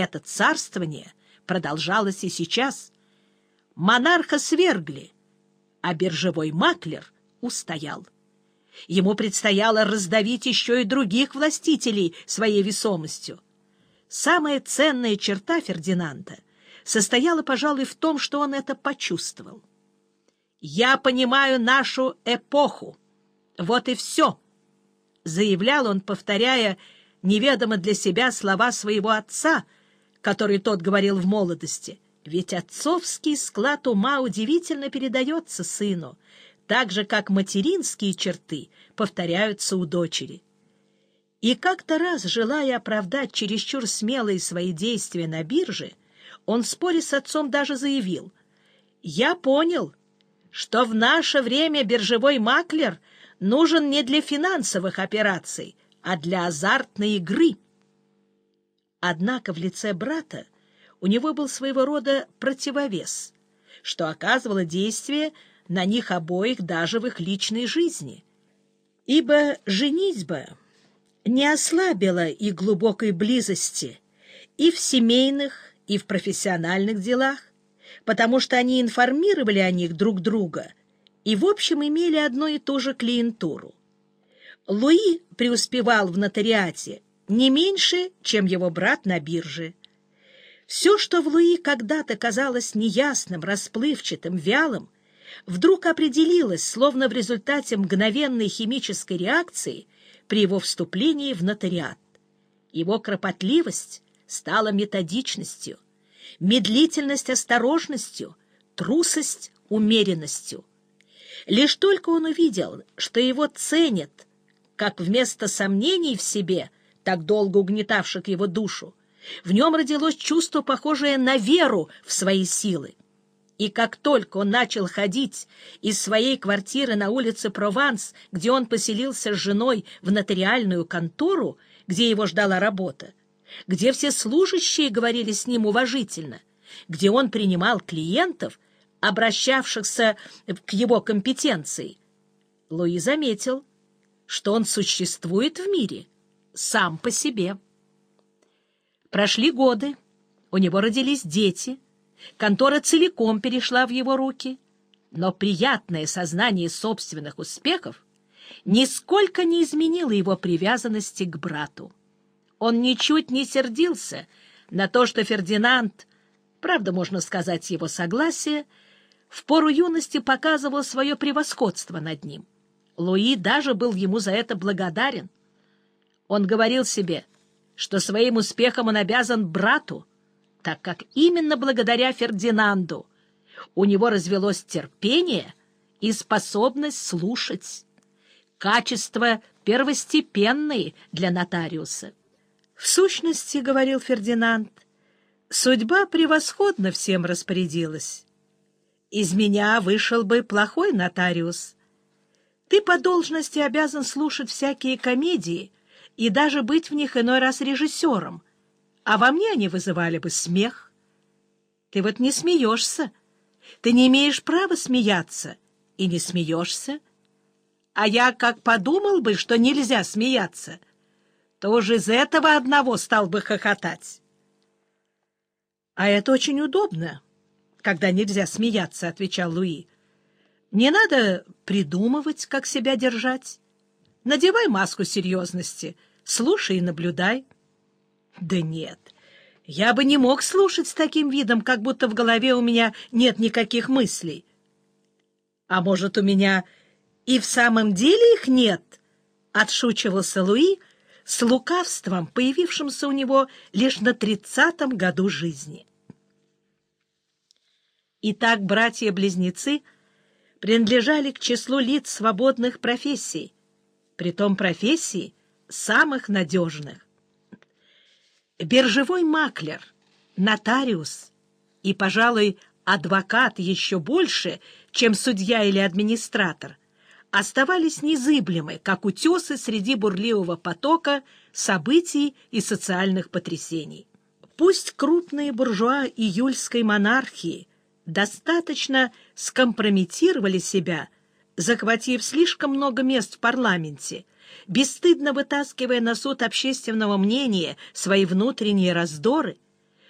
Это царствование продолжалось и сейчас. Монарха свергли, а биржевой маклер устоял. Ему предстояло раздавить еще и других властителей своей весомостью. Самая ценная черта Фердинанда состояла, пожалуй, в том, что он это почувствовал. «Я понимаю нашу эпоху. Вот и все», — заявлял он, повторяя неведомо для себя слова своего отца, который тот говорил в молодости. Ведь отцовский склад ума удивительно передается сыну, так же, как материнские черты повторяются у дочери. И как-то раз, желая оправдать чересчур смелые свои действия на бирже, он в споре с отцом даже заявил, «Я понял, что в наше время биржевой маклер нужен не для финансовых операций, а для азартной игры». Однако в лице брата у него был своего рода противовес, что оказывало действие на них обоих даже в их личной жизни. Ибо женитьба не ослабила их глубокой близости и в семейных, и в профессиональных делах, потому что они информировали о них друг друга и, в общем, имели одну и ту же клиентуру. Луи преуспевал в нотариате не меньше, чем его брат на бирже. Все, что в Луи когда-то казалось неясным, расплывчатым, вялым, вдруг определилось, словно в результате мгновенной химической реакции при его вступлении в нотариат. Его кропотливость стала методичностью, медлительность — осторожностью, трусость — умеренностью. Лишь только он увидел, что его ценят, как вместо сомнений в себе, так долго угнетавших его душу, в нем родилось чувство, похожее на веру в свои силы. И как только он начал ходить из своей квартиры на улице Прованс, где он поселился с женой в нотариальную контору, где его ждала работа, где все служащие говорили с ним уважительно, где он принимал клиентов, обращавшихся к его компетенции, Луи заметил, что он существует в мире сам по себе. Прошли годы, у него родились дети, контора целиком перешла в его руки, но приятное сознание собственных успехов нисколько не изменило его привязанности к брату. Он ничуть не сердился на то, что Фердинанд, правда, можно сказать, его согласие, в пору юности показывал свое превосходство над ним. Луи даже был ему за это благодарен. Он говорил себе — что своим успехом он обязан брату, так как именно благодаря Фердинанду у него развелось терпение и способность слушать. Качества первостепенные для нотариуса. В сущности, — говорил Фердинанд, — судьба превосходно всем распорядилась. Из меня вышел бы плохой нотариус. Ты по должности обязан слушать всякие комедии — и даже быть в них иной раз режиссером, а во мне они вызывали бы смех. Ты вот не смеешься, ты не имеешь права смеяться и не смеешься. А я как подумал бы, что нельзя смеяться, то уже из этого одного стал бы хохотать. — А это очень удобно, когда нельзя смеяться, — отвечал Луи. — Не надо придумывать, как себя держать. Надевай маску серьезности — Слушай и наблюдай. Да нет, я бы не мог слушать с таким видом, как будто в голове у меня нет никаких мыслей. А может, у меня и в самом деле их нет? Отшучивался Луи с лукавством, появившимся у него лишь на тридцатом году жизни. Итак, братья-близнецы принадлежали к числу лиц свободных профессий, притом профессии, самых надежных. Биржевой маклер, нотариус и, пожалуй, адвокат еще больше, чем судья или администратор, оставались незыблемы, как утесы среди бурливого потока событий и социальных потрясений. Пусть крупные буржуа июльской монархии достаточно скомпрометировали себя, захватив слишком много мест в парламенте, бесстыдно вытаскивая на суд общественного мнения свои внутренние раздоры —